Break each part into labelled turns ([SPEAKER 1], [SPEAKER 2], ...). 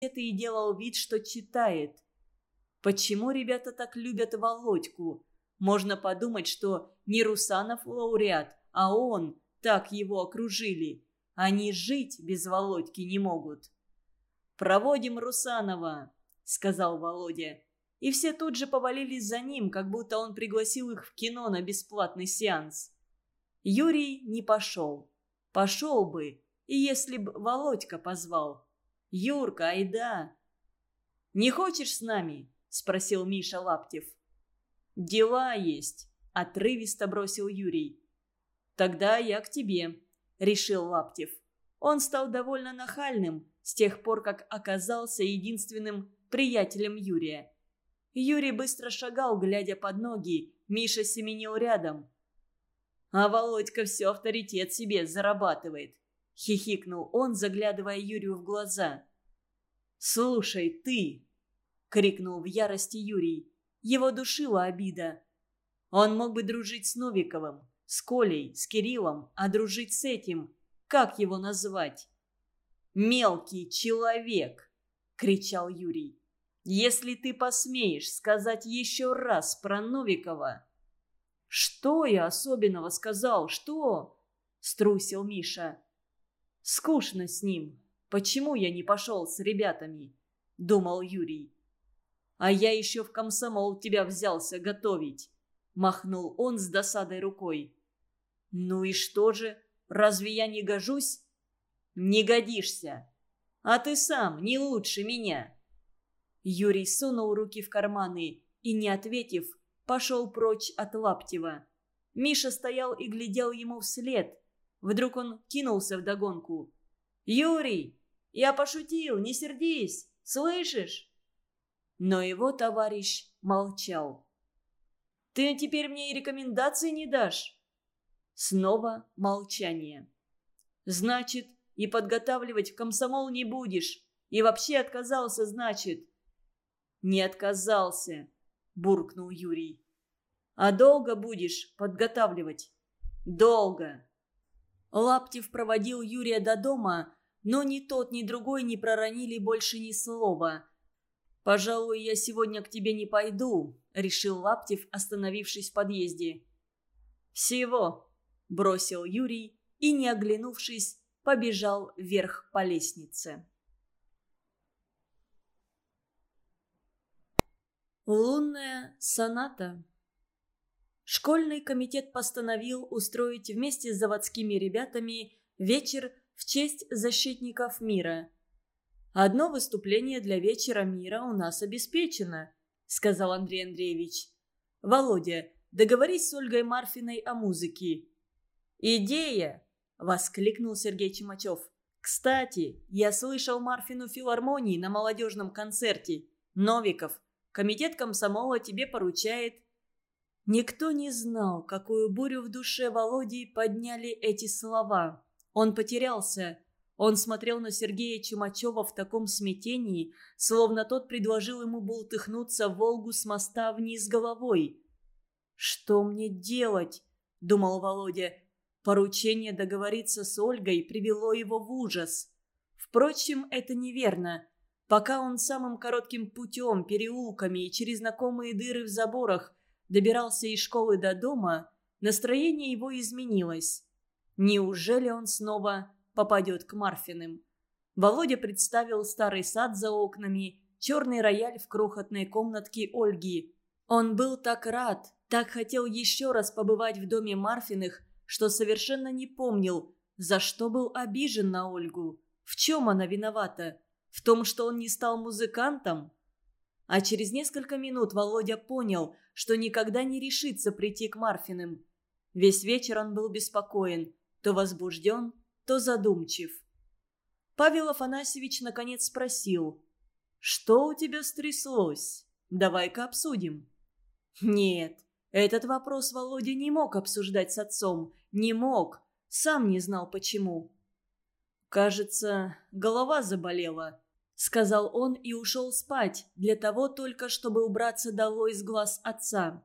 [SPEAKER 1] газеты и делал вид, что читает. Почему ребята так любят Володьку? Можно подумать, что не Русанов лауреат, а он, так его окружили. Они жить без Володьки не могут. «Проводим Русанова», — сказал Володя. И все тут же повалились за ним, как будто он пригласил их в кино на бесплатный сеанс. Юрий не пошел. Пошел бы, и если б Володька позвал. «Юрка, айда!» «Не хочешь с нами?» – спросил Миша Лаптев. «Дела есть», – отрывисто бросил Юрий. «Тогда я к тебе», – решил Лаптев. Он стал довольно нахальным с тех пор, как оказался единственным приятелем Юрия. Юрий быстро шагал, глядя под ноги, Миша семенил рядом. «А Володька все авторитет себе зарабатывает», — хихикнул он, заглядывая Юрию в глаза. «Слушай, ты!» — крикнул в ярости Юрий. Его душила обида. Он мог бы дружить с Новиковым, с Колей, с Кириллом, а дружить с этим, как его назвать? «Мелкий человек!» — кричал Юрий. «Если ты посмеешь сказать еще раз про Новикова...» «Что я особенного сказал? Что?» — струсил Миша. «Скучно с ним. Почему я не пошел с ребятами?» — думал Юрий. «А я еще в комсомол тебя взялся готовить», — махнул он с досадой рукой. «Ну и что же? Разве я не гожусь?» «Не годишься. А ты сам не лучше меня». Юрий сунул руки в карманы и, не ответив, пошел прочь от Лаптева. Миша стоял и глядел ему вслед. Вдруг он кинулся вдогонку. «Юрий, я пошутил, не сердись, слышишь?» Но его товарищ молчал. «Ты теперь мне и рекомендации не дашь?» Снова молчание. «Значит, и подготавливать в комсомол не будешь. И вообще отказался, значит». «Не отказался», – буркнул Юрий. «А долго будешь подготавливать?» «Долго». Лаптев проводил Юрия до дома, но ни тот, ни другой не проронили больше ни слова. «Пожалуй, я сегодня к тебе не пойду», — решил Лаптев, остановившись в подъезде. «Всего», — бросил Юрий и, не оглянувшись, побежал вверх по лестнице. Лунная соната. Школьный комитет постановил устроить вместе с заводскими ребятами вечер в честь защитников мира. «Одно выступление для вечера мира у нас обеспечено», — сказал Андрей Андреевич. «Володя, договорись с Ольгой Марфиной о музыке». «Идея!» — воскликнул Сергей Чумачев. «Кстати, я слышал Марфину филармонии на молодежном концерте. Новиков, Комитет комсомола тебе поручает». Никто не знал, какую бурю в душе Володи подняли эти слова. Он потерялся. Он смотрел на Сергея Чумачева в таком смятении, словно тот предложил ему бултыхнуться в Волгу с моста вниз головой. «Что мне делать?» – думал Володя. Поручение договориться с Ольгой привело его в ужас. Впрочем, это неверно. Пока он самым коротким путем, переулками и через знакомые дыры в заборах добирался из школы до дома, настроение его изменилось. Неужели он снова попадет к Марфиным? Володя представил старый сад за окнами, черный рояль в крохотной комнатке Ольги. Он был так рад, так хотел еще раз побывать в доме Марфиных, что совершенно не помнил, за что был обижен на Ольгу, в чем она виновата. В том, что он не стал музыкантом? А через несколько минут Володя понял, что никогда не решится прийти к Марфиным. Весь вечер он был беспокоен, то возбужден, то задумчив. Павел Афанасьевич наконец спросил, «Что у тебя стряслось? Давай-ка обсудим». Нет, этот вопрос Володя не мог обсуждать с отцом, не мог, сам не знал почему. «Кажется, голова заболела», — сказал он и ушел спать, для того только, чтобы убраться долой из глаз отца.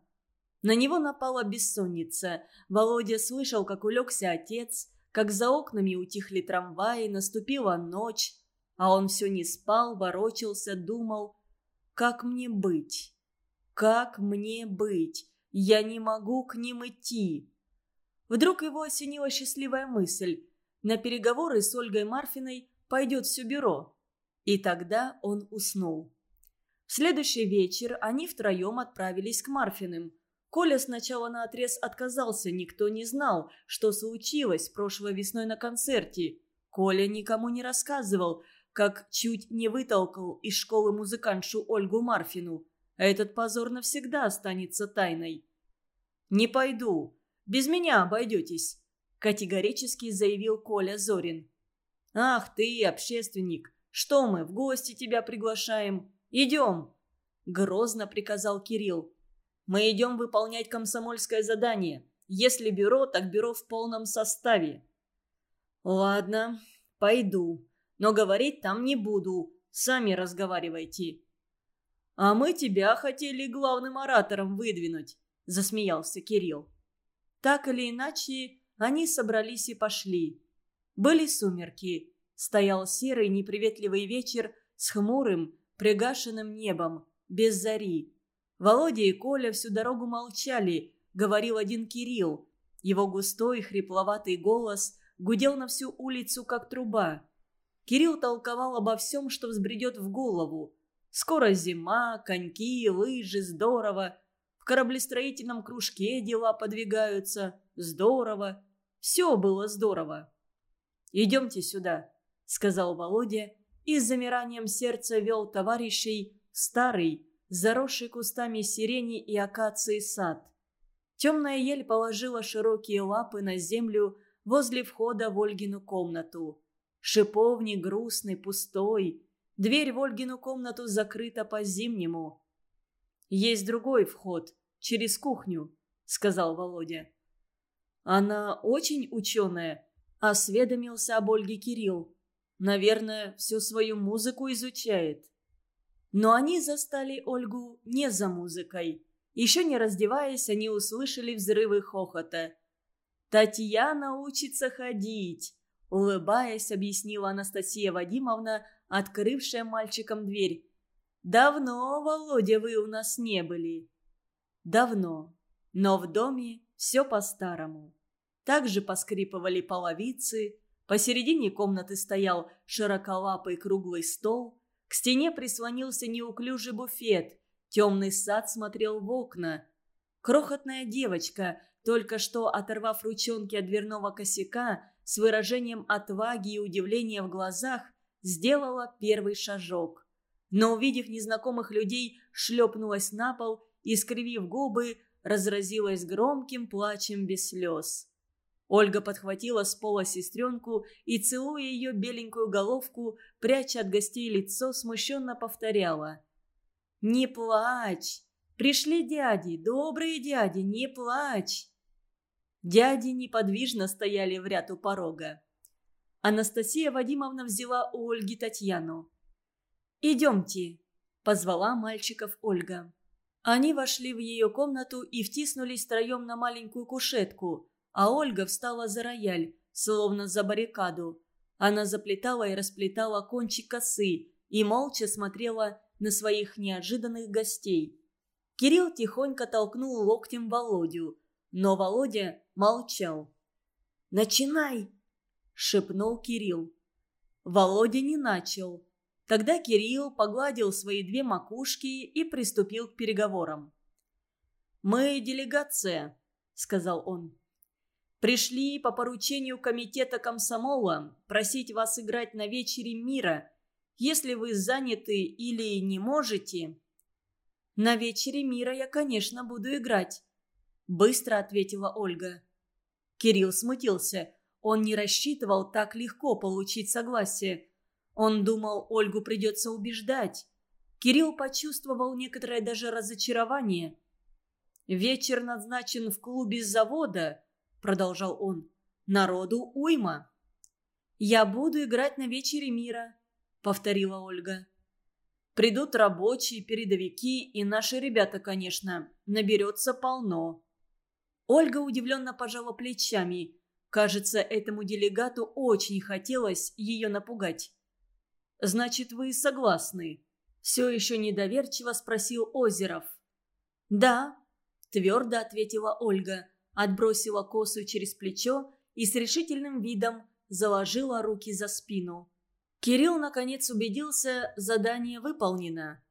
[SPEAKER 1] На него напала бессонница. Володя слышал, как улегся отец, как за окнами утихли трамваи, наступила ночь. А он все не спал, ворочался, думал, как мне быть? Как мне быть? Я не могу к ним идти. Вдруг его осенила счастливая мысль. На переговоры с Ольгой Марфиной пойдет все бюро. И тогда он уснул. В следующий вечер они втроем отправились к Марфиным. Коля сначала наотрез отказался, никто не знал, что случилось прошлой весной на концерте. Коля никому не рассказывал, как чуть не вытолкал из школы музыкантшу Ольгу Марфину. Этот позор навсегда останется тайной. «Не пойду. Без меня обойдетесь», – категорически заявил Коля Зорин. «Ах ты, общественник! Что мы, в гости тебя приглашаем? Идем!» – грозно приказал Кирилл. «Мы идем выполнять комсомольское задание. Если бюро, так бюро в полном составе». «Ладно, пойду», но говорить там не буду. Сами разговаривайте». «А мы тебя хотели главным оратором выдвинуть», – засмеялся Кирилл. Так или иначе, они собрались и пошли. Были сумерки. Стоял серый неприветливый вечер с хмурым, пригашенным небом, без зари. Володя и Коля всю дорогу молчали, говорил один Кирилл. Его густой, хрипловатый голос гудел на всю улицу, как труба. Кирилл толковал обо всем, что взбредет в голову. Скоро зима, коньки, лыжи, здорово. В кораблестроительном кружке дела подвигаются. Здорово. Все было здорово. «Идемте сюда», — сказал Володя и с замиранием сердца вел товарищей старый, заросший кустами сирени и акации сад. Темная ель положила широкие лапы на землю возле входа в Ольгину комнату. Шиповник грустный, пустой. Дверь в Ольгину комнату закрыта по-зимнему. «Есть другой вход, через кухню», — сказал Володя. «Она очень ученая», — осведомился об Ольге Кирилл. «Наверное, всю свою музыку изучает». Но они застали Ольгу не за музыкой. Еще не раздеваясь, они услышали взрывы хохота. «Татьяна учится ходить!» Улыбаясь, объяснила Анастасия Вадимовна, открывшая мальчикам дверь. «Давно, Володя, вы у нас не были». «Давно. Но в доме все по-старому». Также поскрипывали половицы, посередине комнаты стоял широколапый круглый стол, к стене прислонился неуклюжий буфет, темный сад смотрел в окна. Крохотная девочка, только что оторвав ручонки от дверного косяка, с выражением отваги и удивления в глазах сделала первый шажок. Но, увидев незнакомых людей, шлепнулась на пол и, скривив губы, разразилась громким плачем без слез. Ольга подхватила с пола сестренку и, целуя ее беленькую головку, пряча от гостей лицо, смущенно повторяла. «Не плачь! Пришли дяди, добрые дяди, не плачь!» Дяди неподвижно стояли в ряд у порога. Анастасия Вадимовна взяла у Ольги Татьяну. «Идемте», – позвала мальчиков Ольга. Они вошли в ее комнату и втиснулись втроем на маленькую кушетку, а Ольга встала за рояль, словно за баррикаду. Она заплетала и расплетала кончик косы и молча смотрела на своих неожиданных гостей. Кирилл тихонько толкнул локтем Володю – но Володя молчал. «Начинай!» – шепнул Кирилл. Володя не начал. Тогда Кирилл погладил свои две макушки и приступил к переговорам. «Мы делегация», – сказал он. «Пришли по поручению комитета комсомола просить вас играть на вечере мира. Если вы заняты или не можете...» «На вечере мира я, конечно, буду играть», Быстро ответила Ольга. Кирилл смутился. Он не рассчитывал так легко получить согласие. Он думал, Ольгу придется убеждать. Кирилл почувствовал некоторое даже разочарование. «Вечер назначен в клубе завода», — продолжал он. «Народу уйма». «Я буду играть на вечере мира», — повторила Ольга. «Придут рабочие, передовики и наши ребята, конечно. Наберется полно». Ольга удивленно пожала плечами. Кажется, этому делегату очень хотелось ее напугать. Значит, вы согласны?» Все еще недоверчиво спросил Озеров. «Да», – твердо ответила Ольга, отбросила косу через плечо и с решительным видом заложила руки за спину. Кирилл, наконец, убедился, задание выполнено.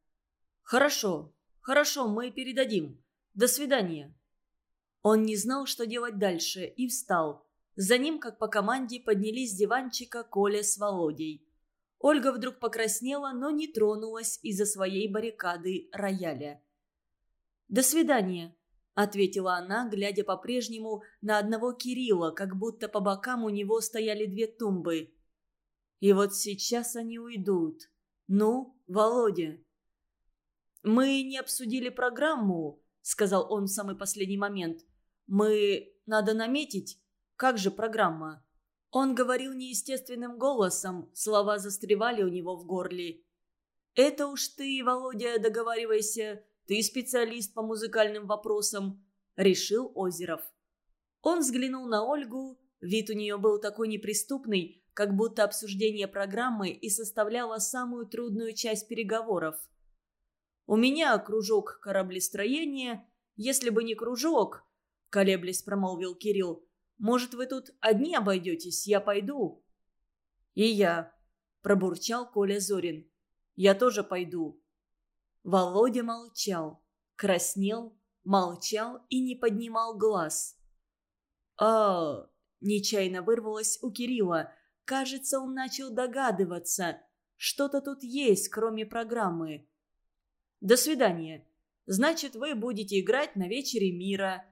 [SPEAKER 1] «Хорошо, хорошо, мы передадим. До свидания». Он не знал, что делать дальше, и встал. За ним, как по команде, поднялись с диванчика Коля с Володей. Ольга вдруг покраснела, но не тронулась из-за своей баррикады рояля. «До свидания», — ответила она, глядя по-прежнему на одного Кирилла, как будто по бокам у него стояли две тумбы. «И вот сейчас они уйдут. Ну, Володя?» «Мы не обсудили программу», — сказал он в самый последний момент. «Мы... надо наметить. Как же программа?» Он говорил неестественным голосом, слова застревали у него в горле. «Это уж ты, Володя, договаривайся, ты специалист по музыкальным вопросам», — решил Озеров. Он взглянул на Ольгу, вид у нее был такой неприступный, как будто обсуждение программы и составляло самую трудную часть переговоров. «У меня кружок кораблестроения. Если бы не кружок», — колеблясь промолвил Кирилл, может, вы тут одни обойдетесь? Я пойду». «И я», – пробурчал Коля Зорин. «Я тоже пойду». Володя молчал, краснел, молчал и не поднимал глаз. а нечаянно вырвалось у Кирилла. Кажется, он начал догадываться. Что-то тут есть, кроме программы. «До свидания. Значит, вы будете играть на вечере мира.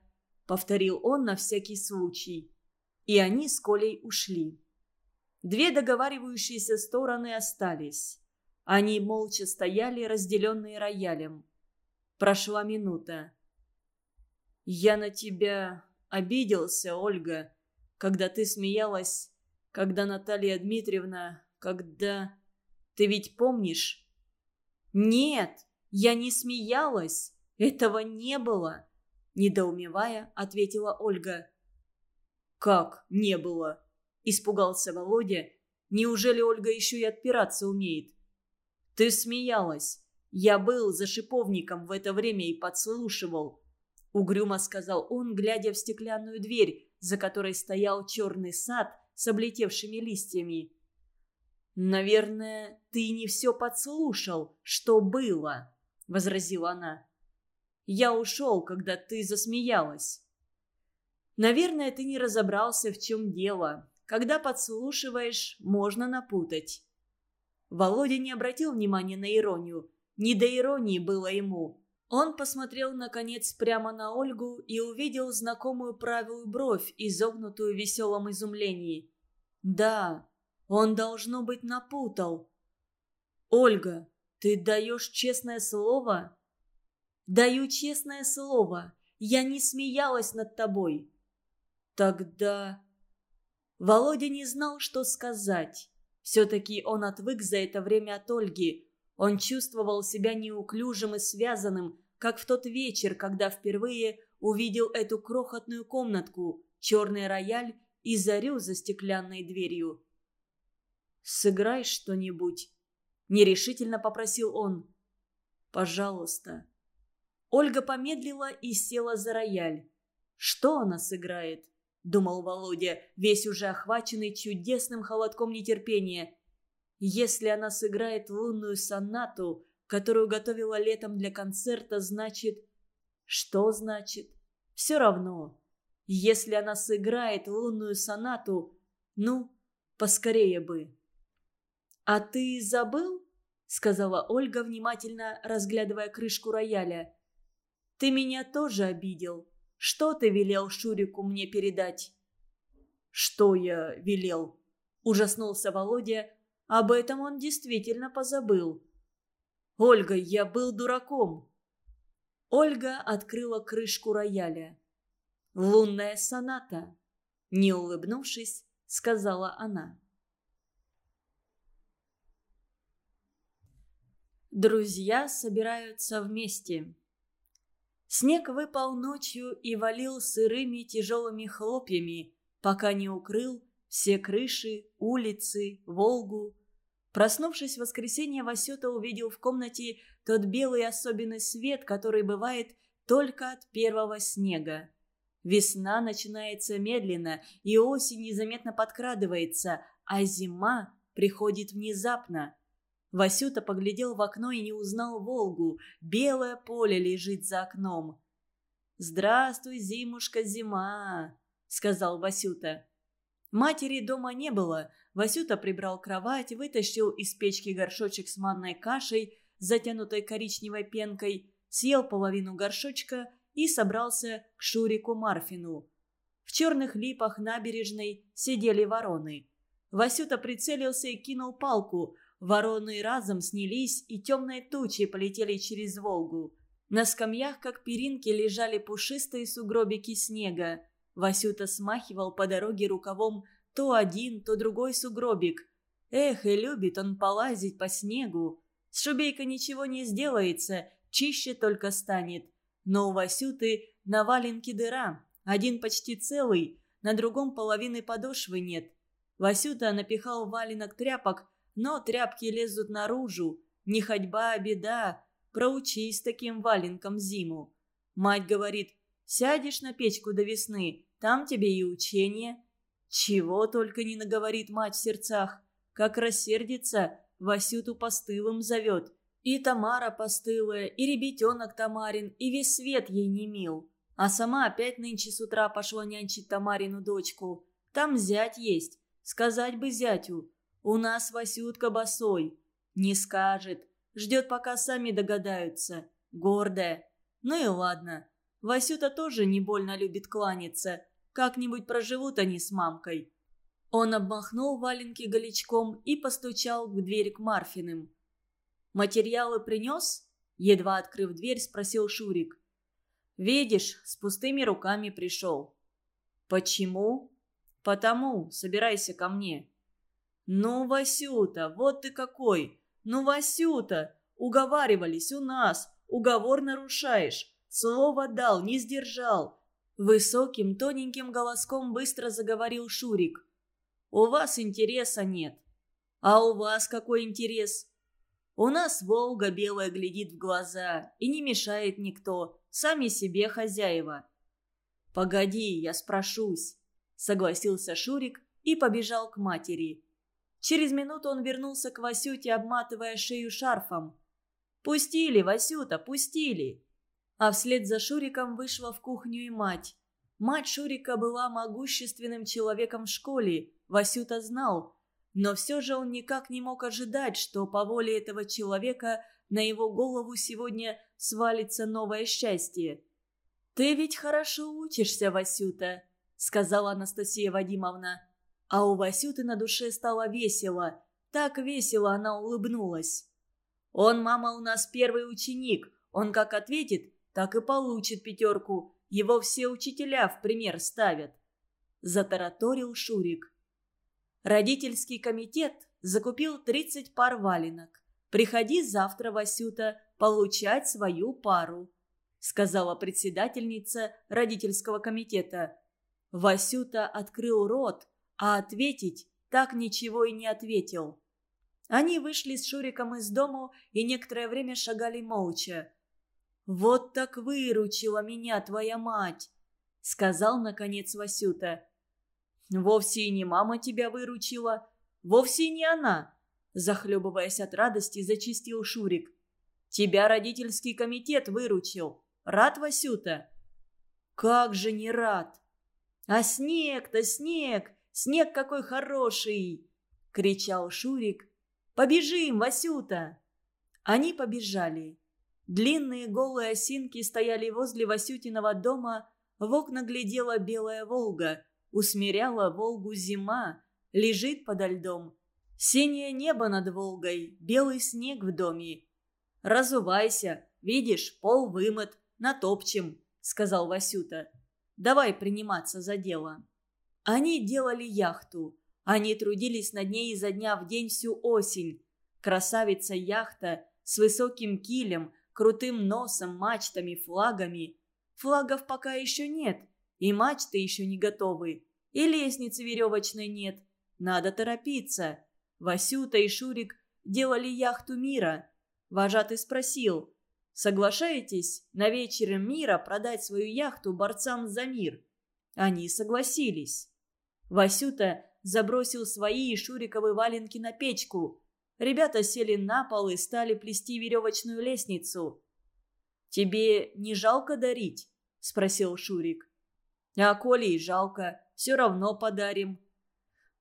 [SPEAKER 1] — повторил он на всякий случай. И они с Колей ушли. Две договаривающиеся стороны остались. Они молча стояли, разделенные роялем. Прошла минута. «Я на тебя обиделся, Ольга, когда ты смеялась, когда Наталья Дмитриевна, когда... Ты ведь помнишь?» «Нет, я не смеялась. Этого не было. Недоумевая, ответила Ольга. «Как не было?» – испугался Володя. «Неужели Ольга еще и отпираться умеет?» «Ты смеялась. Я был за шиповником в это время и подслушивал», – угрюмо сказал он, глядя в стеклянную дверь, за которой стоял черный сад с облетевшими листьями. «Наверное, ты не все подслушал, что было», – возразила она. Я ушел, когда ты засмеялась. Наверное, ты не разобрался, в чем дело. Когда подслушиваешь, можно напутать. Володя не обратил внимания на иронию. Не до иронии было ему. Он посмотрел, наконец, прямо на Ольгу и увидел знакомую правую бровь, изогнутую в веселом изумлении. Да, он, должно быть, напутал. «Ольга, ты даешь честное слово?» Даю честное слово, я не смеялась над тобой. Тогда... Володя не знал, что сказать. Все-таки он отвык за это время от Ольги. Он чувствовал себя неуклюжим и связанным, как в тот вечер, когда впервые увидел эту крохотную комнатку, черный рояль и зарю за стеклянной дверью. «Сыграй что-нибудь», — нерешительно попросил он. «Пожалуйста». Ольга помедлила и села за рояль. «Что она сыграет?» – думал Володя, весь уже охваченный чудесным холодком нетерпения. «Если она сыграет лунную сонату, которую готовила летом для концерта, значит...» «Что значит?» «Все равно. Если она сыграет лунную сонату, ну, поскорее бы». «А ты забыл?» – сказала Ольга, внимательно разглядывая крышку рояля. Ты меня тоже обидел. Что ты велел Шурику мне передать?» «Что я велел?» – ужаснулся Володя. Об этом он действительно позабыл. «Ольга, я был дураком!» Ольга открыла крышку рояля. «Лунная соната», – не улыбнувшись, сказала она. Друзья собираются вместе. Снег выпал ночью и валил сырыми тяжелыми хлопьями, пока не укрыл все крыши, улицы, Волгу. Проснувшись в воскресенье, Васюта увидел в комнате тот белый особенный свет, который бывает только от первого снега. Весна начинается медленно, и осень незаметно подкрадывается, а зима приходит внезапно. Васюта поглядел в окно и не узнал Волгу. Белое поле лежит за окном. «Здравствуй, зимушка, зима!» — сказал Васюта. Матери дома не было. Васюта прибрал кровать, вытащил из печки горшочек с манной кашей, затянутой коричневой пенкой, съел половину горшочка и собрался к Шурику Марфину. В черных липах набережной сидели вороны. Васюта прицелился и кинул палку. Вороны разом снялись, и темные тучи полетели через Волгу. На скамьях, как перинки, лежали пушистые сугробики снега. Васюта смахивал по дороге рукавом то один, то другой сугробик. Эх, и любит он полазить по снегу. С шубейкой ничего не сделается, чище только станет. Но у Васюты на валенке дыра, один почти целый, на другом половины подошвы нет. Васюта напихал валенок тряпок, но тряпки лезут наружу. Не ходьба, а беда. Проучись таким валенком зиму. Мать говорит, сядешь на печку до весны, там тебе и учение. Чего только не наговорит мать в сердцах. Как рассердится, Васюту постылым зовет. И Тамара постылая, и ребятенок Тамарин, и весь свет ей не мил. А сама опять нынче с утра пошла нянчить Тамарину дочку. Там зять есть. Сказать бы зятю. У нас Васютка босой. Не скажет. Ждет, пока сами догадаются. Гордая. Ну и ладно. Васюта тоже не больно любит кланяться. Как-нибудь проживут они с мамкой. Он обмахнул валенки голечком и постучал в дверь к Марфиным. «Материалы принес?» Едва открыв дверь, спросил Шурик. «Видишь, с пустыми руками пришел». «Почему?» «Потому. Собирайся ко мне». «Ну, Васюта, вот ты какой! Ну, Васюта! Уговаривались у нас. Уговор нарушаешь. Слово дал, не сдержал». Высоким, тоненьким голоском быстро заговорил Шурик. «У вас интереса нет». «А у вас какой интерес?» У нас Волга белая глядит в глаза, и не мешает никто, сами себе хозяева. «Погоди, я спрошусь», — согласился Шурик и побежал к матери. Через минуту он вернулся к Васюте, обматывая шею шарфом. «Пустили, Васюта, пустили!» А вслед за Шуриком вышла в кухню и мать. Мать Шурика была могущественным человеком в школе, Васюта знал, но все же он никак не мог ожидать, что по воле этого человека на его голову сегодня свалится новое счастье. «Ты ведь хорошо учишься, Васюта», — сказала Анастасия Вадимовна. А у Васюты на душе стало весело. Так весело она улыбнулась. «Он, мама, у нас первый ученик. Он как ответит, так и получит пятерку. Его все учителя в пример ставят», — затараторил Шурик. Родительский комитет закупил 30 пар валенок. «Приходи завтра, Васюта, получать свою пару», — сказала председательница родительского комитета. Васюта открыл рот, а ответить так ничего и не ответил. Они вышли с Шуриком из дому и некоторое время шагали молча. «Вот так выручила меня твоя мать», — сказал, наконец, Васюта. «Вовсе и не мама тебя выручила. Вовсе не она!» Захлебываясь от радости, зачистил Шурик. «Тебя родительский комитет выручил. Рад, Васюта?» «Как же не рад!» «А снег-то снег! Снег какой хороший!» — кричал Шурик. «Побежим, Васюта!» Они побежали. Длинные голые осинки стояли возле Васютиного дома, в окна глядела белая «Волга», Усмиряла Волгу зима, лежит подо льдом. Синее небо над Волгой, белый снег в доме. «Разувайся, видишь, пол вымыт, натопчем», — сказал Васюта. «Давай приниматься за дело». Они делали яхту. Они трудились над ней изо дня в день всю осень. Красавица яхта с высоким килем, крутым носом, мачтами, флагами. Флагов пока еще нет, и мачты еще не готовы, и лестницы веревочной нет. Надо торопиться. Васюта и Шурик делали яхту мира. Вожатый спросил, соглашаетесь на вечере мира продать свою яхту борцам за мир? Они согласились. Васюта забросил свои и Шуриковы валенки на печку. Ребята сели на пол и стали плести веревочную лестницу. «Тебе не жалко дарить?» – спросил Шурик. «А Коле и жалко, все равно подарим».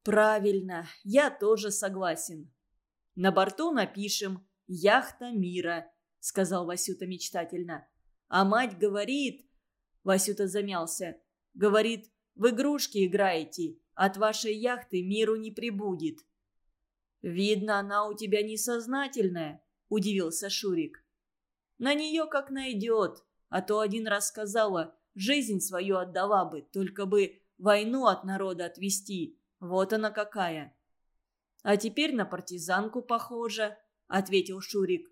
[SPEAKER 1] «Правильно, я тоже согласен». «На борту напишем «Яхта мира», – сказал Васюта мечтательно. «А мать говорит...» – Васюта замялся. «Говорит, в игрушки играете, от вашей яхты миру не прибудет». «Видно, она у тебя несознательная», – удивился Шурик. «На нее как найдет, а то один раз сказала, жизнь свою отдала бы, только бы войну от народа отвести. Вот она какая». «А теперь на партизанку похожа», – ответил Шурик.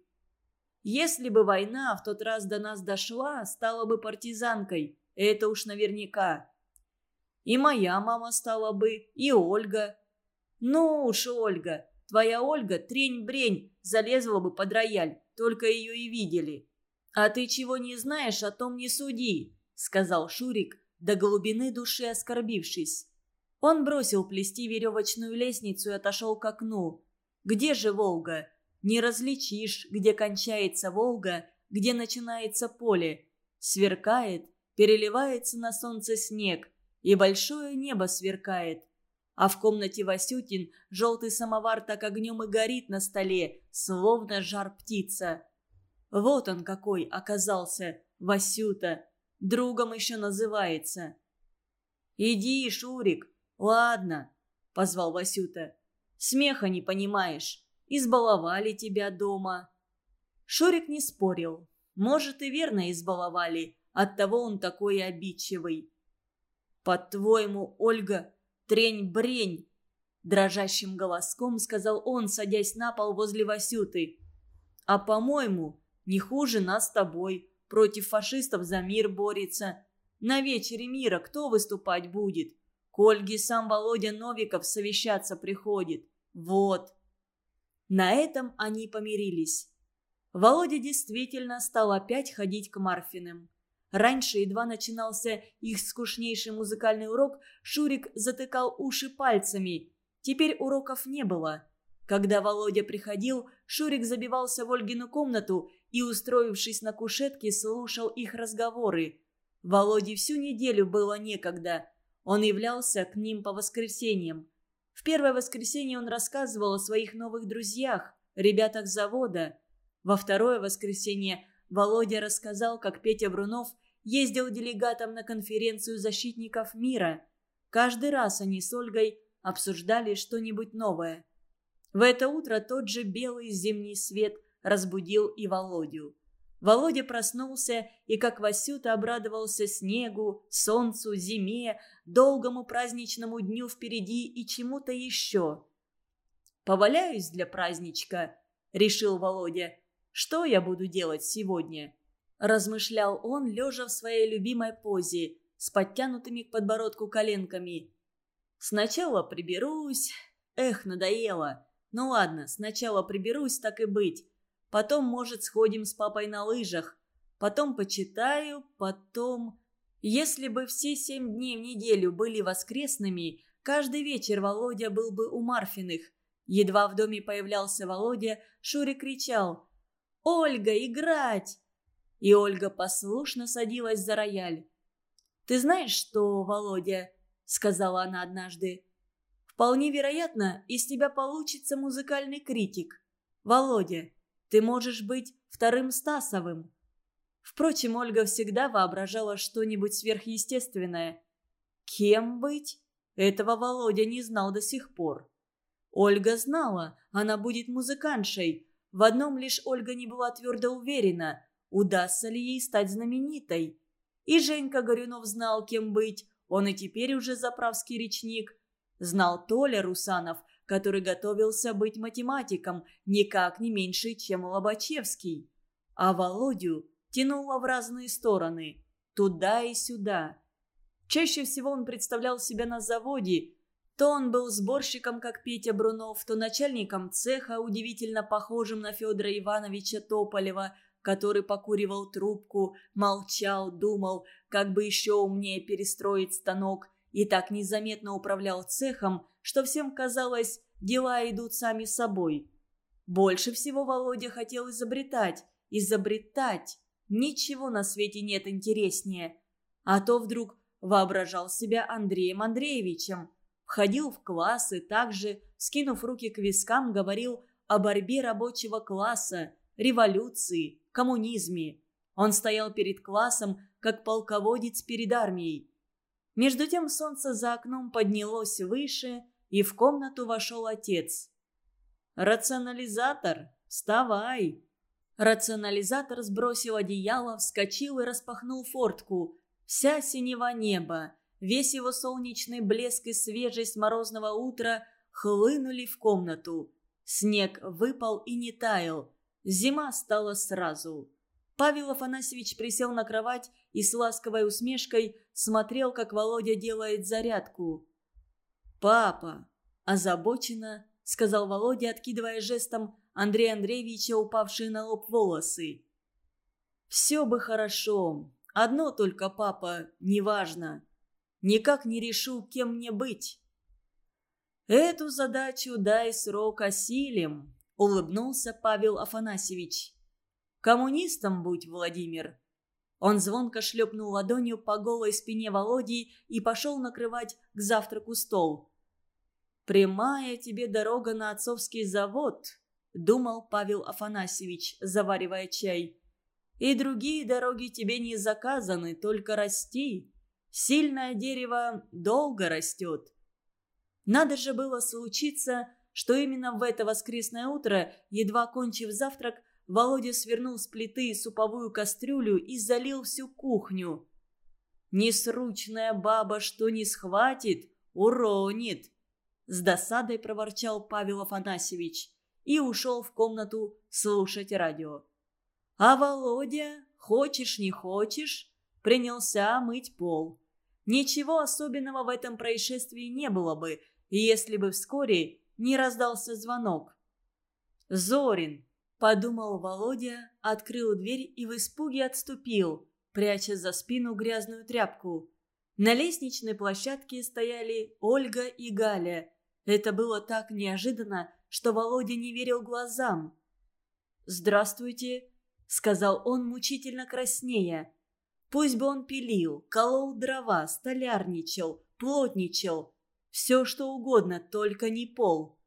[SPEAKER 1] «Если бы война в тот раз до нас дошла, стала бы партизанкой, это уж наверняка. И моя мама стала бы, и Ольга. Ну уж, Ольга, твоя Ольга, трень-брень, залезла бы под рояль, только ее и видели. А ты чего не знаешь, о том не суди, сказал Шурик, до глубины души оскорбившись. Он бросил плести веревочную лестницу и отошел к окну. Где же Волга? Не различишь, где кончается Волга, где начинается поле. Сверкает, переливается на солнце снег – и большое небо сверкает. А в комнате Васютин желтый самовар так огнем и горит на столе, словно жар птица. Вот он какой оказался, Васюта, другом еще называется. «Иди, Шурик, ладно», — позвал Васюта. «Смеха не понимаешь, избаловали тебя дома». Шурик не спорил. Может, и верно избаловали, оттого он такой обидчивый. «По-твоему, Ольга, трень-брень!» Дрожащим голоском сказал он, садясь на пол возле Васюты. «А по-моему, не хуже нас с тобой. Против фашистов за мир борется. На вечере мира кто выступать будет? К Ольге сам Володя Новиков совещаться приходит. Вот». На этом они помирились. Володя действительно стал опять ходить к Марфиным. Раньше едва начинался их скучнейший музыкальный урок, Шурик затыкал уши пальцами. Теперь уроков не было. Когда Володя приходил, Шурик забивался в Ольгину комнату и, устроившись на кушетке, слушал их разговоры. Володе всю неделю было некогда. Он являлся к ним по воскресеньям. В первое воскресенье он рассказывал о своих новых друзьях, ребятах завода. Во второе воскресенье Володя рассказал, как Петя Брунов ездил делегатом на конференцию защитников мира. Каждый раз они с Ольгой обсуждали что-нибудь новое. В это утро тот же белый зимний свет разбудил и Володю. Володя проснулся и, как Васюта, обрадовался снегу, солнцу, зиме, долгому праздничному дню впереди и чему-то еще. «Поваляюсь для праздничка», — решил Володя. Что я буду делать сегодня?» Размышлял он, лежа в своей любимой позе, с подтянутыми к подбородку коленками. «Сначала приберусь. Эх, надоело. Ну ладно, сначала приберусь, так и быть. Потом, может, сходим с папой на лыжах. Потом почитаю, потом...» Если бы все семь дней в неделю были воскресными, каждый вечер Володя был бы у Марфиных. Едва в доме появлялся Володя, Шури кричал «Ольга, играть!» И Ольга послушно садилась за рояль. «Ты знаешь что, Володя?» — сказала она однажды. «Вполне вероятно, из тебя получится музыкальный критик. Володя, ты можешь быть вторым Стасовым». Впрочем, Ольга всегда воображала что-нибудь сверхъестественное. Кем быть? Этого Володя не знал до сих пор. Ольга знала, она будет музыкантшей, в одном лишь Ольга не была твердо уверена, удастся ли ей стать знаменитой. И Женька Горюнов знал, кем быть, он и теперь уже заправский речник. Знал Толя Русанов, который готовился быть математиком, никак не меньше, чем Лобачевский. А Володю тянуло в разные стороны, туда и сюда. Чаще всего он представлял себя на заводе, То он был сборщиком, как Петя Брунов, то начальником цеха, удивительно похожим на Федора Ивановича Тополева, который покуривал трубку, молчал, думал, как бы еще умнее перестроить станок, и так незаметно управлял цехом, что всем казалось, дела идут сами собой. Больше всего Володя хотел изобретать, изобретать. Ничего на свете нет интереснее. А то вдруг воображал себя Андреем Андреевичем. Входил в класс и также, скинув руки к вискам, говорил о борьбе рабочего класса, революции, коммунизме. Он стоял перед классом, как полководец перед армией. Между тем солнце за окном поднялось выше, и в комнату вошел отец. «Рационализатор, вставай!» Рационализатор сбросил одеяло, вскочил и распахнул фортку. Вся синева неба, весь его солнечный блеск и свежесть морозного утра хлынули в комнату. Снег выпал и не таял. Зима стала сразу. Павел Афанасьевич присел на кровать и с ласковой усмешкой смотрел, как Володя делает зарядку. «Папа!» – озабоченно, сказал Володя, откидывая жестом Андрея Андреевича упавшие на лоб волосы. «Все бы хорошо. Одно только, папа, неважно. Никак не решу, кем мне быть». «Эту задачу дай срок осилим», – улыбнулся Павел Афанасьевич. «Коммунистом будь, Владимир». Он звонко шлепнул ладонью по голой спине Володи и пошел накрывать к завтраку стол. «Прямая тебе дорога на отцовский завод», — думал Павел Афанасьевич, заваривая чай. «И другие дороги тебе не заказаны, только расти. Сильное дерево долго растет». Надо же было случиться, что именно в это воскресное утро, едва кончив завтрак, Володя свернул с плиты суповую кастрюлю и залил всю кухню. «Несручная баба что не схватит, уронит!» С досадой проворчал Павел Афанасьевич и ушел в комнату слушать радио. А Володя, хочешь не хочешь, принялся мыть пол. Ничего особенного в этом происшествии не было бы, если бы вскоре не раздался звонок. «Зорин!» Подумал Володя, открыл дверь и в испуге отступил, пряча за спину грязную тряпку. На лестничной площадке стояли Ольга и Галя. Это было так неожиданно, что Володя не верил глазам. «Здравствуйте», — сказал он мучительно краснея. Пусть бы он пилил, колол дрова, столярничал, плотничал. Все что угодно, только не пол.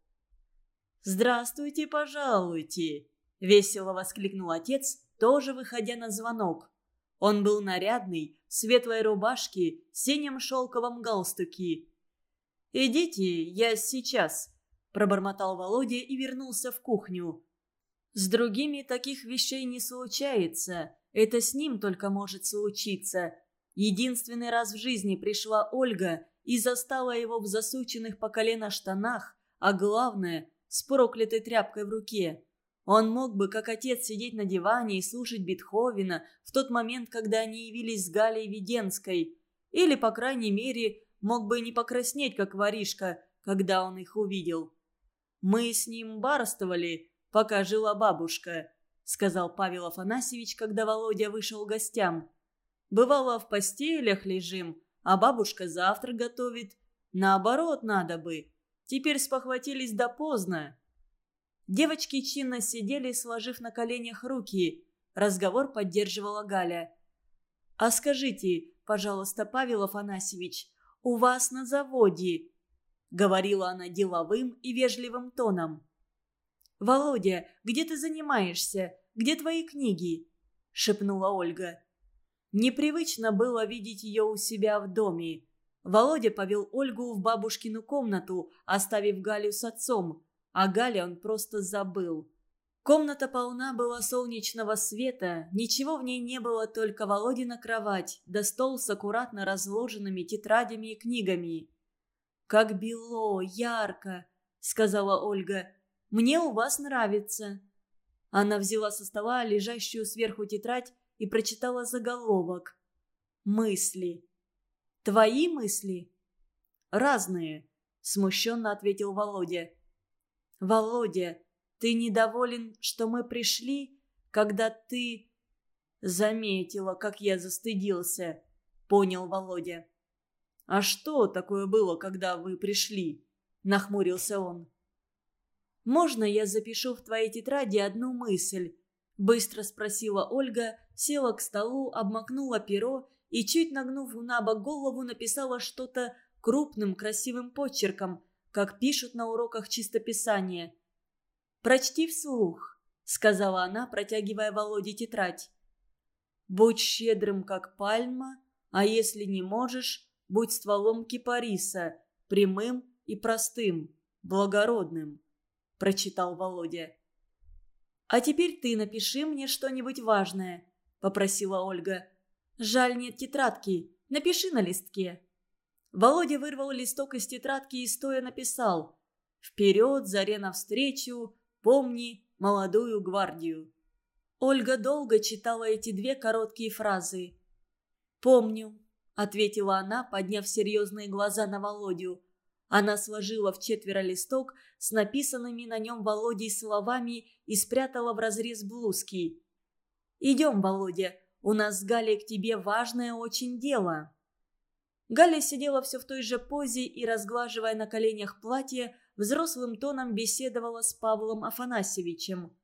[SPEAKER 1] «Здравствуйте, пожалуйте», Весело воскликнул отец, тоже выходя на звонок. Он был нарядный, в светлой рубашке, синем шелковом галстуке. «Идите, я сейчас», – пробормотал Володя и вернулся в кухню. «С другими таких вещей не случается. Это с ним только может случиться. Единственный раз в жизни пришла Ольга и застала его в засученных по колено штанах, а главное – с проклятой тряпкой в руке. Он мог бы, как отец, сидеть на диване и слушать Бетховена в тот момент, когда они явились с Галей Веденской. Или, по крайней мере, мог бы не покраснеть, как воришка, когда он их увидел. «Мы с ним барствовали, пока жила бабушка», — сказал Павел Афанасьевич, когда Володя вышел гостям. «Бывало, в постелях лежим, а бабушка завтра готовит. Наоборот надо бы. Теперь спохватились да поздно». Девочки чинно сидели, сложив на коленях руки. Разговор поддерживала Галя. «А скажите, пожалуйста, Павел Афанасьевич, у вас на заводе...» Говорила она деловым и вежливым тоном. «Володя, где ты занимаешься? Где твои книги?» Шепнула Ольга. Непривычно было видеть ее у себя в доме. Володя повел Ольгу в бабушкину комнату, оставив Галю с отцом а Галя он просто забыл. Комната полна была солнечного света, ничего в ней не было, только Володина кровать, да стол с аккуратно разложенными тетрадями и книгами. «Как бело, ярко!» — сказала Ольга. «Мне у вас нравится». Она взяла со стола лежащую сверху тетрадь и прочитала заголовок. «Мысли». «Твои мысли?» «Разные. смущенно ответил Володя. «Володя, ты недоволен, что мы пришли, когда ты...» Заметила, как я застыдился, понял Володя. «А что такое было, когда вы пришли?» – нахмурился он. «Можно я запишу в твоей тетради одну мысль?» – быстро спросила Ольга, села к столу, обмакнула перо и, чуть нагнув на бок голову, написала что-то крупным красивым почерком, как пишут на уроках чистописания. «Прочти вслух», — сказала она, протягивая Володе тетрадь. «Будь щедрым, как пальма, а если не можешь, будь стволом кипариса, прямым и простым, благородным», — прочитал Володя. «А теперь ты напиши мне что-нибудь важное», — попросила Ольга. «Жаль, нет тетрадки. Напиши на листке». Володя вырвал листок из тетрадки и стоя написал «Вперед, заре навстречу, помни молодую гвардию». Ольга долго читала эти две короткие фразы. «Помню», — ответила она, подняв серьезные глаза на Володю. Она сложила в четверо листок с написанными на нем Володей словами и спрятала в разрез блузки. «Идем, Володя, у нас с Галей к тебе важное очень дело». Галя сидела все в той же позе и, разглаживая на коленях платье, взрослым тоном беседовала с Павлом Афанасьевичем.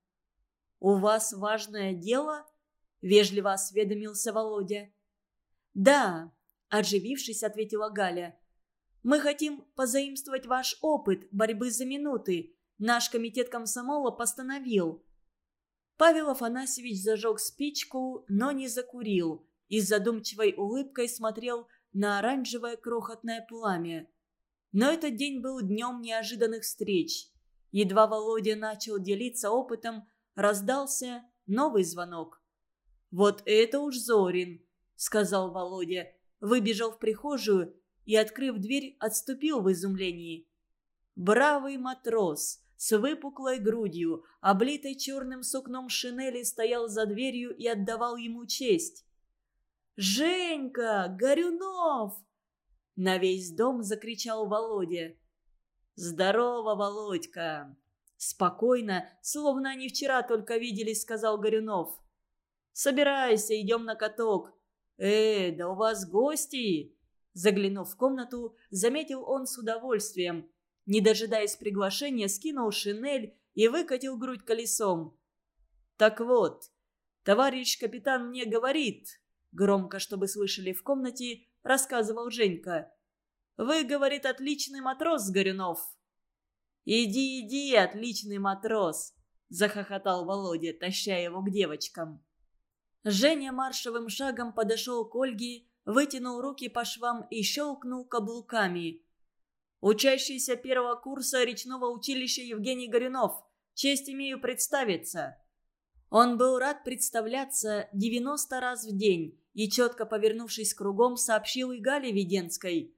[SPEAKER 1] «У вас важное дело?» – вежливо осведомился Володя. «Да», – оживившись, ответила Галя. «Мы хотим позаимствовать ваш опыт борьбы за минуты. Наш комитет комсомола постановил». Павел Афанасьевич зажег спичку, но не закурил и с задумчивой улыбкой смотрел на оранжевое крохотное пламя. Но этот день был днем неожиданных встреч. Едва Володя начал делиться опытом, раздался новый звонок. «Вот это уж Зорин!» — сказал Володя. Выбежал в прихожую и, открыв дверь, отступил в изумлении. Бравый матрос с выпуклой грудью, облитой черным сукном шинели, стоял за дверью и отдавал ему честь. «Женька! Горюнов!» На весь дом закричал Володя. «Здорово, Володька!» Спокойно, словно они вчера только виделись, сказал Горюнов. «Собирайся, идем на каток». «Э, да у вас гости!» Заглянув в комнату, заметил он с удовольствием. Не дожидаясь приглашения, скинул шинель и выкатил грудь колесом. «Так вот, товарищ капитан мне говорит, Громко, чтобы слышали в комнате, рассказывал Женька. «Вы, — говорит, — отличный матрос, Горюнов». «Иди, иди, отличный матрос!» — захохотал Володя, таща его к девочкам. Женя маршевым шагом подошел к Ольге, вытянул руки по швам и щелкнул каблуками. «Учащийся первого курса речного училища Евгений Горюнов. Честь имею представиться!» Он был рад представляться 90 раз в день и, четко повернувшись кругом, сообщил и Гале Веденской.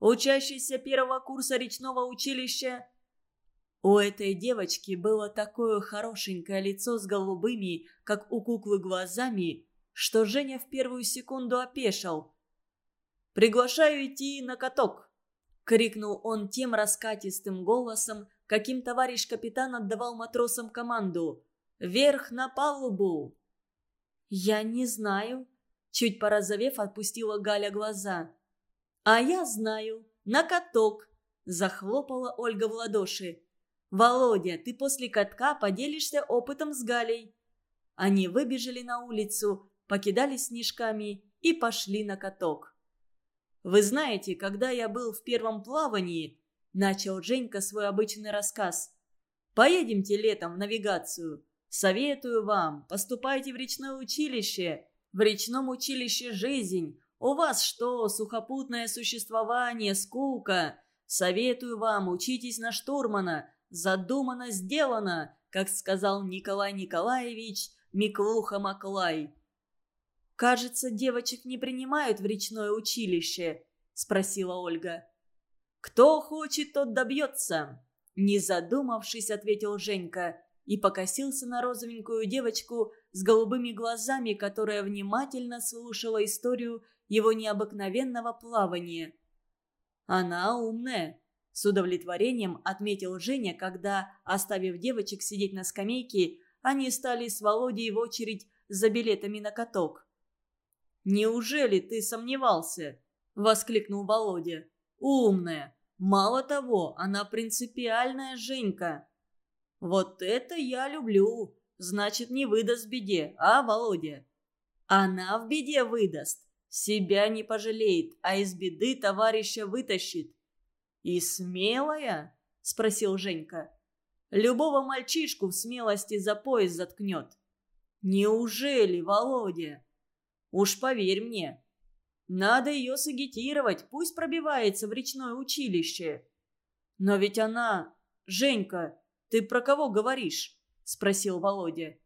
[SPEAKER 1] «Учащийся первого курса речного училища...» У этой девочки было такое хорошенькое лицо с голубыми, как у куклы, глазами, что Женя в первую секунду опешил. «Приглашаю идти на каток!» — крикнул он тем раскатистым голосом, каким товарищ капитан отдавал матросам команду. Вверх на палубу!» «Я не знаю», — чуть порозовев отпустила Галя глаза. «А я знаю. На каток!» — захлопала Ольга в ладоши. «Володя, ты после катка поделишься опытом с Галей». Они выбежали на улицу, покидали снежками и пошли на каток. «Вы знаете, когда я был в первом плавании...» — начал Женька свой обычный рассказ. «Поедемте летом в навигацию. Советую вам, поступайте в речное училище. В речном училище жизнь. У вас что, сухопутное существование, скука? Советую вам, учитесь на штурмана. Задумано, сделано, как сказал Николай Николаевич Миклуха Маклай. «Кажется, девочек не принимают в речное училище», — спросила Ольга. «Кто хочет, тот добьется», — не задумавшись, ответил Женька и покосился на розовенькую девочку с голубыми глазами, которая внимательно слушала историю его необыкновенного плавания. «Она умная», — С удовлетворением отметил Женя, когда, оставив девочек сидеть на скамейке, они стали с Володей в очередь за билетами на каток. «Неужели ты сомневался?» – воскликнул Володя. «Умная! Мало того, она принципиальная Женька!» «Вот это я люблю! Значит, не выдаст беде, а, Володя?» «Она в беде выдаст. Себя не пожалеет, а из беды товарища вытащит. «И смелая?» – спросил Женька. «Любого мальчишку в смелости за пояс заткнет». «Неужели, Володя?» «Уж поверь мне. Надо ее сагитировать, пусть пробивается в речное училище». «Но ведь она... Женька, ты про кого говоришь?» – спросил Володя.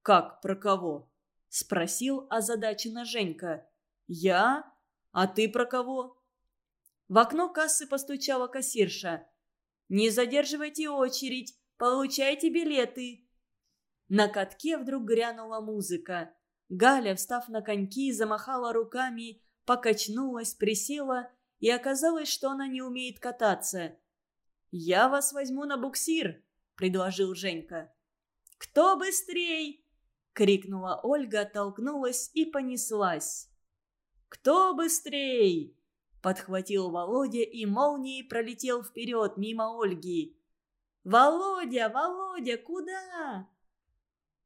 [SPEAKER 1] «Как про кого?» – спросил озадаченно Женька. «Я? А ты про кого?» В окно кассы постучала кассирша. «Не задерживайте очередь, получайте билеты». На катке вдруг грянула музыка. Галя, встав на коньки, замахала руками, покачнулась, присела, и оказалось, что она не умеет кататься. «Я вас возьму на буксир», — предложил Женька. «Кто быстрей?» — крикнула Ольга, толкнулась и понеслась. «Кто быстрей?» Подхватил Володя и молнией пролетел вперед, мимо Ольги. «Володя! Володя! Куда?»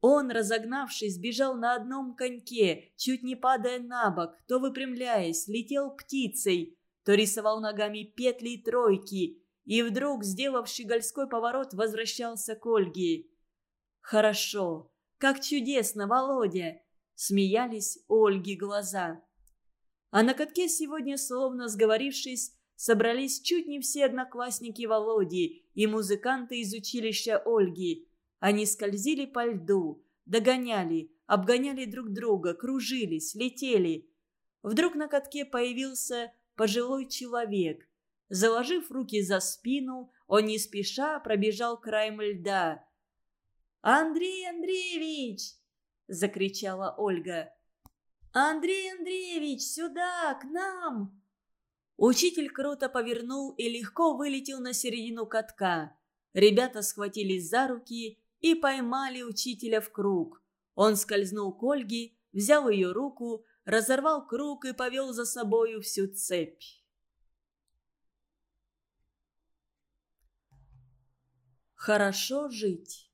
[SPEAKER 1] Он, разогнавшись, бежал на одном коньке, чуть не падая на бок, то выпрямляясь, летел птицей, то рисовал ногами петли и тройки, и вдруг, сделав щегольской поворот, возвращался к Ольге. «Хорошо! Как чудесно, Володя!» Смеялись Ольги глаза. А на катке сегодня, словно сговорившись, собрались чуть не все одноклассники Володи и музыканты из училища Ольги. Они скользили по льду, догоняли, обгоняли друг друга, кружились, летели. Вдруг на катке появился пожилой человек. Заложив руки за спину, он не спеша пробежал краем льда. «Андрей Андреевич!» – закричала Ольга. «Андрей Андреевич, сюда, к нам!» Учитель круто повернул и легко вылетел на середину катка. Ребята схватились за руки и поймали учителя в круг. Он скользнул к Ольге, взял ее руку, разорвал круг и повел за собою всю цепь. Хорошо жить.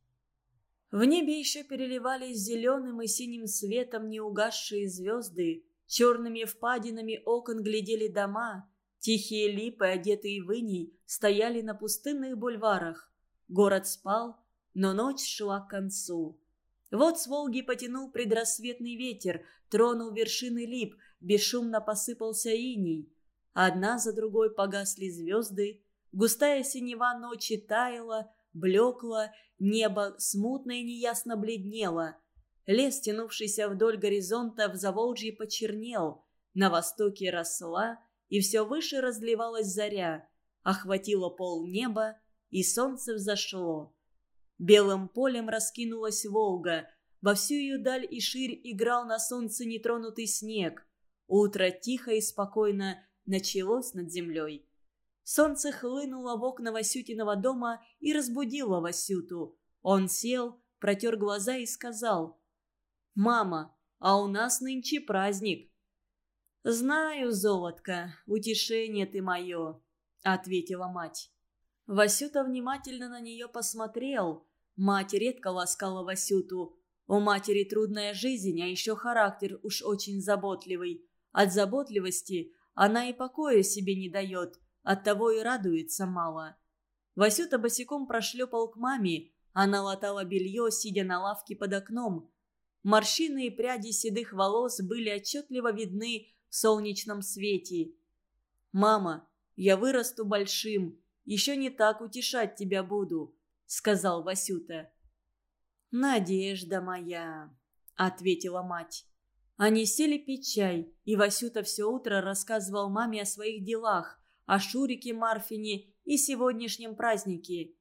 [SPEAKER 1] В небе еще переливались зеленым и синим светом неугасшие звезды, черными впадинами окон глядели дома, тихие липы, одетые в иней, стояли на пустынных бульварах. Город спал, но ночь шла к концу. Вот с Волги потянул предрассветный ветер, тронул вершины лип, бесшумно посыпался иней. Одна за другой погасли звезды, густая синева ночи таяла, блекла, небо смутно и неясно бледнело. Лес, тянувшийся вдоль горизонта в Заволжье, почернел. На востоке росла, и все выше разливалась заря. Охватило пол неба, и солнце взошло. Белым полем раскинулась Волга. Во всю ее даль и ширь играл на солнце нетронутый снег. Утро тихо и спокойно началось над землей. Солнце хлынуло в окна Васютиного дома и разбудило Васюту. Он сел, протер глаза и сказал. «Мама, а у нас нынче праздник». «Знаю, золотко, утешение ты мое», — ответила мать. Васюта внимательно на нее посмотрел. Мать редко ласкала Васюту. У матери трудная жизнь, а еще характер уж очень заботливый. От заботливости она и покоя себе не дает — Оттого и радуется мало. Васюта босиком прошлепал к маме. Она латала белье, сидя на лавке под окном. Морщины и пряди седых волос были отчетливо видны в солнечном свете. «Мама, я вырасту большим, еще не так утешать тебя буду», — сказал Васюта. «Надежда моя», — ответила мать. Они сели пить чай, и Васюта все утро рассказывал маме о своих делах, о Шурике Марфине и сегодняшнем празднике.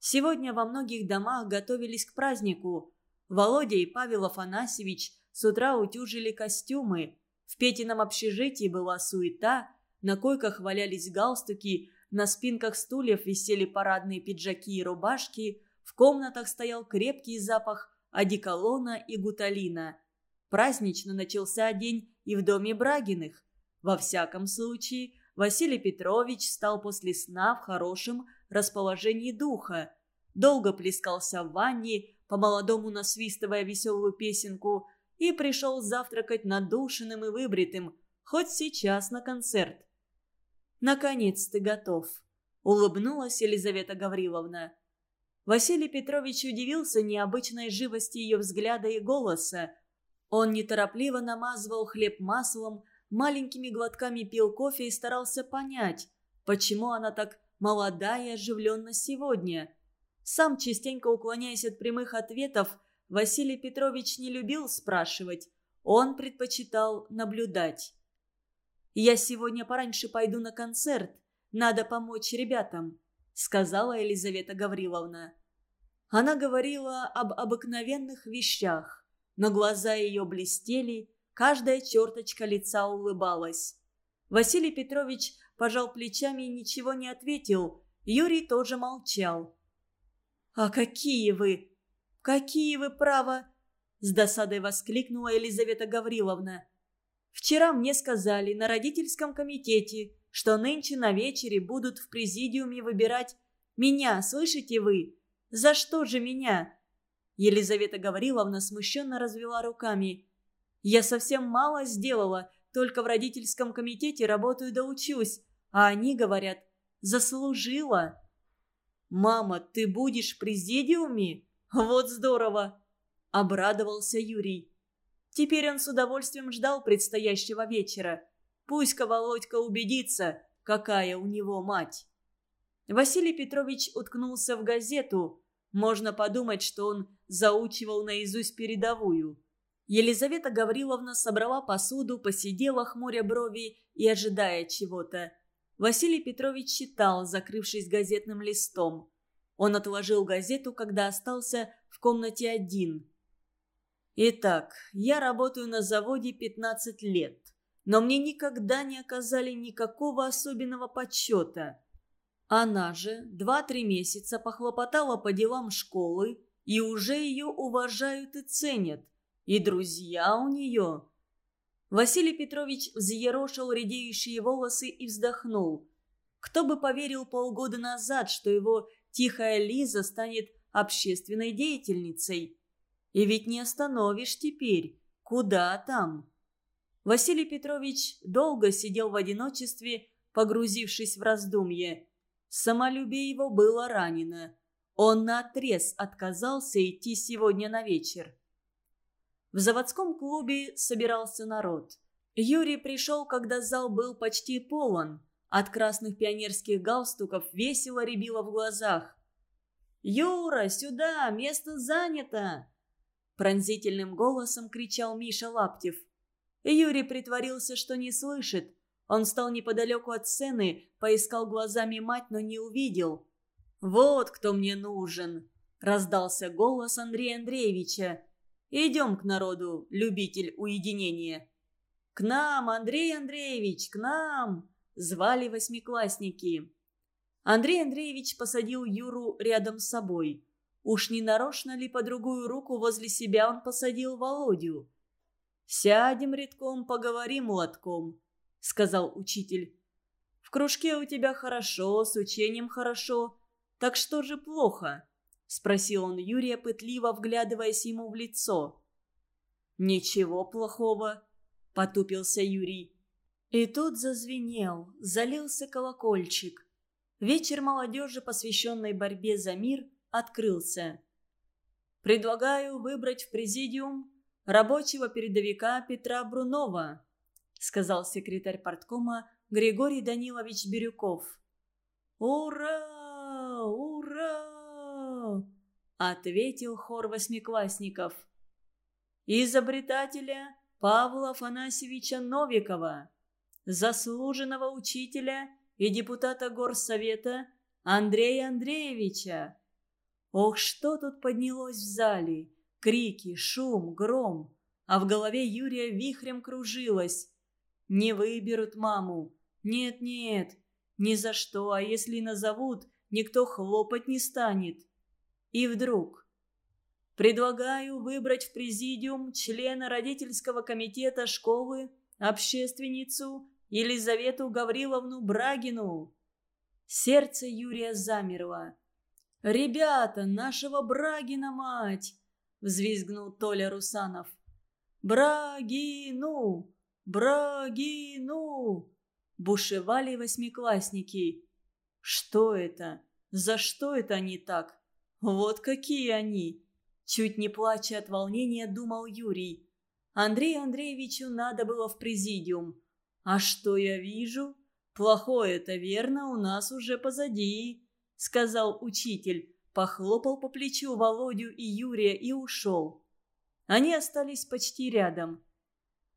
[SPEAKER 1] Сегодня во многих домах готовились к празднику. Володя и Павел Афанасьевич с утра утюжили костюмы. В Петином общежитии была суета, на койках валялись галстуки, на спинках стульев висели парадные пиджаки и рубашки, в комнатах стоял крепкий запах одеколона и гуталина. Празднично начался день и в доме Брагиных. Во всяком случае, Василий Петрович стал после сна в хорошем расположении духа. Долго плескался в ванне, по-молодому насвистывая веселую песенку, и пришел завтракать надушенным и выбритым, хоть сейчас на концерт. «Наконец ты готов», — улыбнулась Елизавета Гавриловна. Василий Петрович удивился необычной живости ее взгляда и голоса. Он неторопливо намазывал хлеб маслом, маленькими глотками пил кофе и старался понять, почему она так молода и оживленна сегодня. Сам, частенько уклоняясь от прямых ответов, Василий Петрович не любил спрашивать. Он предпочитал наблюдать. «Я сегодня пораньше пойду на концерт. Надо помочь ребятам», — сказала Елизавета Гавриловна. Она говорила об обыкновенных вещах, но глаза ее блестели, каждая черточка лица улыбалась. Василий Петрович пожал плечами и ничего не ответил. Юрий тоже молчал. «А какие вы! Какие вы, право!» С досадой воскликнула Елизавета Гавриловна. «Вчера мне сказали на родительском комитете, что нынче на вечере будут в президиуме выбирать меня, слышите вы? За что же меня?» Елизавета Гавриловна смущенно развела руками. «Я совсем мало сделала, только в родительском комитете работаю да учусь, а они говорят, заслужила». «Мама, ты будешь в президиуме? Вот здорово!» – обрадовался Юрий. Теперь он с удовольствием ждал предстоящего вечера. Пусть-ка Володька убедится, какая у него мать. Василий Петрович уткнулся в газету. Можно подумать, что он заучивал наизусть передовую. Елизавета Гавриловна собрала посуду, посидела, хмуря брови и ожидая чего-то. Василий Петрович читал, закрывшись газетным листом. Он отложил газету, когда остался в комнате один. «Итак, я работаю на заводе 15 лет, но мне никогда не оказали никакого особенного почета. Она же два-три месяца похлопотала по делам школы, и уже ее уважают и ценят. И друзья у нее. Василий Петрович взъерошил редеющие волосы и вздохнул. Кто бы поверил полгода назад, что его тихая Лиза станет общественной деятельницей? И ведь не остановишь теперь. Куда там? Василий Петрович долго сидел в одиночестве, погрузившись в раздумье. Самолюбие его было ранено. Он наотрез отказался идти сегодня на вечер. В заводском клубе собирался народ. Юрий пришел, когда зал был почти полон. От красных пионерских галстуков весело рябило в глазах. «Юра, сюда! Место занято!» Пронзительным голосом кричал Миша Лаптев. Юрий притворился, что не слышит. Он стал неподалеку от сцены, поискал глазами мать, но не увидел. «Вот кто мне нужен!» – раздался голос Андрея Андреевича. «Идем к народу, любитель уединения». «К нам, Андрей Андреевич, к нам!» – звали восьмиклассники. Андрей Андреевич посадил Юру рядом с собой. Уж не нарочно ли по другую руку возле себя он посадил Володю? «Сядем редком, поговорим лотком», — сказал учитель. «В кружке у тебя хорошо, с учением хорошо. Так что же плохо?» — спросил он Юрия, пытливо вглядываясь ему в лицо. «Ничего плохого», — потупился Юрий. И тут зазвенел, залился колокольчик. Вечер молодежи, посвященный борьбе за мир, открылся. «Предлагаю выбрать в президиум рабочего передовика Петра Брунова», сказал секретарь парткома Григорий Данилович Бирюков. «Ура! Ура!» – ответил хор восьмиклассников. «Изобретателя Павла Афанасьевича Новикова, заслуженного учителя и депутата Горсовета Андрея Андреевича». Ох, что тут поднялось в зале! Крики, шум, гром. А в голове Юрия вихрем кружилось. Не выберут маму. Нет-нет, Ни за что, а если назовут, никто хлопать не станет. И вдруг... Предлагаю выбрать в президиум члена родительского комитета школы, общественницу Елизавету Гавриловну Брагину. Сердце Юрия замерло. «Ребята, нашего Брагина мать!» — взвизгнул Толя Русанов. «Брагину! Брагину!» Бушевали восьмиклассники. «Что это? За что это они так? Вот какие они!» Чуть не плача от волнения, думал Юрий. Андрею Андреевичу надо было в президиум. А что я вижу? Плохое это верно, у нас уже позади, сказал учитель, похлопал по плечу Володю и Юрия и ушел. Они остались почти рядом.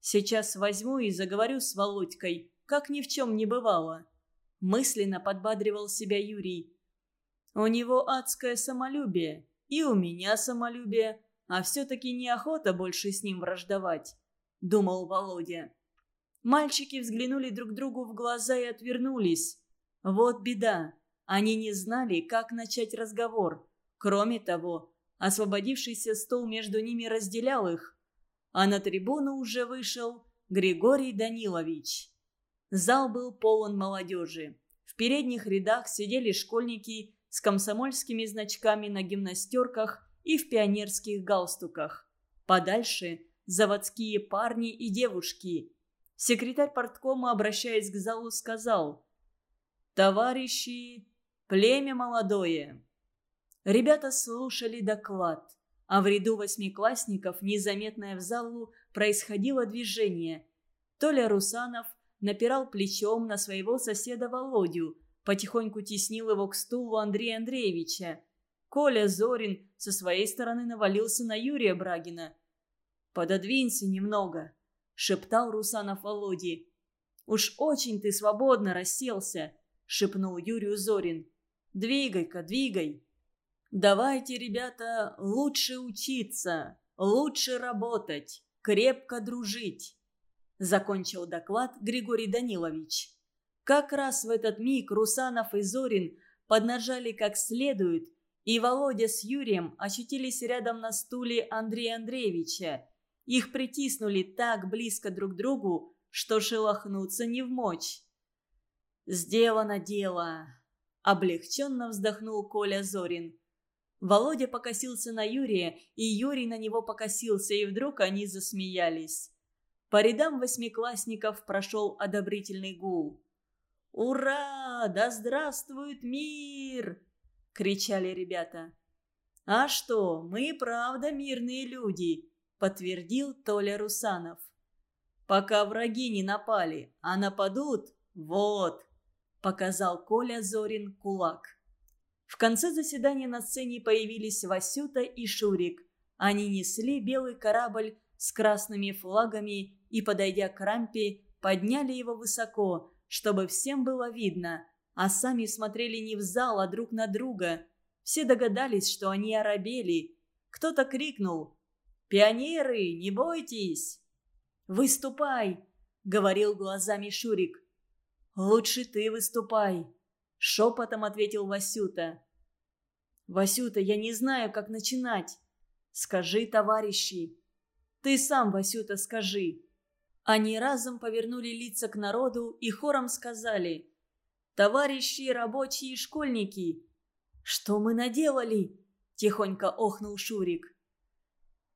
[SPEAKER 1] Сейчас возьму и заговорю с Володькой, как ни в чем не бывало. Мысленно подбадривал себя Юрий. У него адское самолюбие. И у меня самолюбие, а все-таки неохота больше с ним враждовать», — думал Володя. Мальчики взглянули друг другу в глаза и отвернулись. Вот беда. Они не знали, как начать разговор. Кроме того, освободившийся стол между ними разделял их. А на трибуну уже вышел Григорий Данилович. Зал был полон молодежи. В передних рядах сидели школьники с комсомольскими значками на гимнастерках и в пионерских галстуках. Подальше – заводские парни и девушки. Секретарь порткома, обращаясь к залу, сказал «Товарищи, племя молодое». Ребята слушали доклад, а в ряду восьмиклассников, незаметное в залу, происходило движение. Толя Русанов напирал плечом на своего соседа Володю – потихоньку теснил его к стулу Андрея Андреевича. Коля Зорин со своей стороны навалился на Юрия Брагина. «Пододвинься немного», — шептал Русанов Володе. «Уж очень ты свободно расселся», — шепнул Юрию Зорин. «Двигай-ка, двигай». «Давайте, ребята, лучше учиться, лучше работать, крепко дружить», — закончил доклад Григорий Данилович. Как раз в этот миг Русанов и Зорин поднажали как следует, и Володя с Юрием очутились рядом на стуле Андрея Андреевича. Их притиснули так близко друг к другу, что шелохнуться не в мочь. «Сделано дело!» – облегченно вздохнул Коля Зорин. Володя покосился на Юрия, и Юрий на него покосился, и вдруг они засмеялись. По рядам восьмиклассников прошел одобрительный гул. «Ура! Да здравствует мир!» — кричали ребята. «А что, мы правда мирные люди», — подтвердил Толя Русанов. «Пока враги не напали, а нападут — вот», — показал Коля Зорин кулак. В конце заседания на сцене появились Васюта и Шурик. Они несли белый корабль с красными флагами и, подойдя к рампе, подняли его высоко, чтобы всем было видно, а сами смотрели не в зал, а друг на друга. Все догадались, что они оробели. Кто-то крикнул «Пионеры, не бойтесь!» «Выступай!» — говорил глазами Шурик. «Лучше ты выступай!» — шепотом ответил Васюта. «Васюта, я не знаю, как начинать. Скажи, товарищи!» «Ты сам, Васюта, скажи!» Они разом повернули лица к народу и хором сказали «Товарищи рабочие и школьники!» «Что мы наделали?» – тихонько охнул Шурик.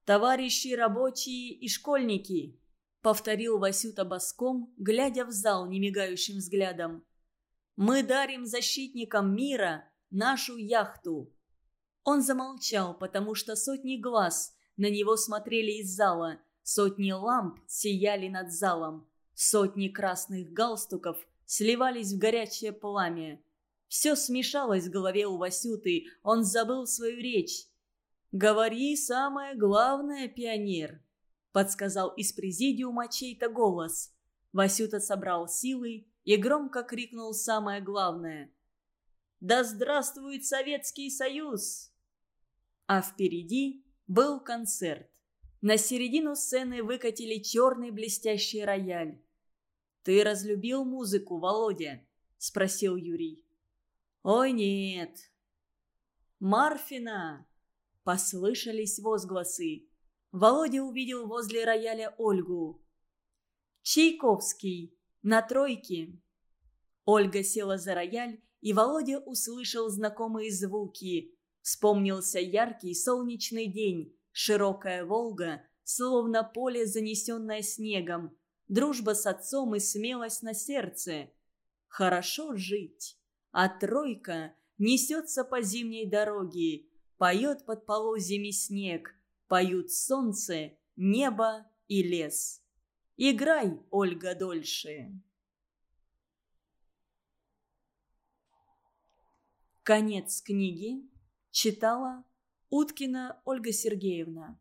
[SPEAKER 1] «Товарищи рабочие и школьники!» – повторил Васюта боском, глядя в зал немигающим взглядом. «Мы дарим защитникам мира нашу яхту!» Он замолчал, потому что сотни глаз на него смотрели из зала – Сотни ламп сияли над залом. Сотни красных галстуков сливались в горячее пламя. Все смешалось в голове у Васюты, он забыл свою речь. «Говори самое главное, пионер», — подсказал из президиума чей-то голос. Васюта собрал силы и громко крикнул самое главное. «Да здравствует Советский Союз!» А впереди был концерт. На середину сцены выкатили черный блестящий рояль. «Ты разлюбил музыку, Володя?» – спросил Юрий. «Ой, нет». «Марфина!» – послышались возгласы. Володя увидел возле рояля Ольгу. «Чайковский! На тройке!» Ольга села за рояль, и Володя услышал знакомые звуки. Вспомнился яркий солнечный день, широкая Волга, словно поле, занесенное снегом, дружба с отцом и смелость на сердце. Хорошо жить, а тройка несется по зимней дороге, поет под полозьями снег, поют солнце, небо и лес. Играй, Ольга, дольше. Конец книги читала Уткина Ольга Сергеевна.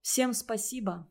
[SPEAKER 1] Всем спасибо.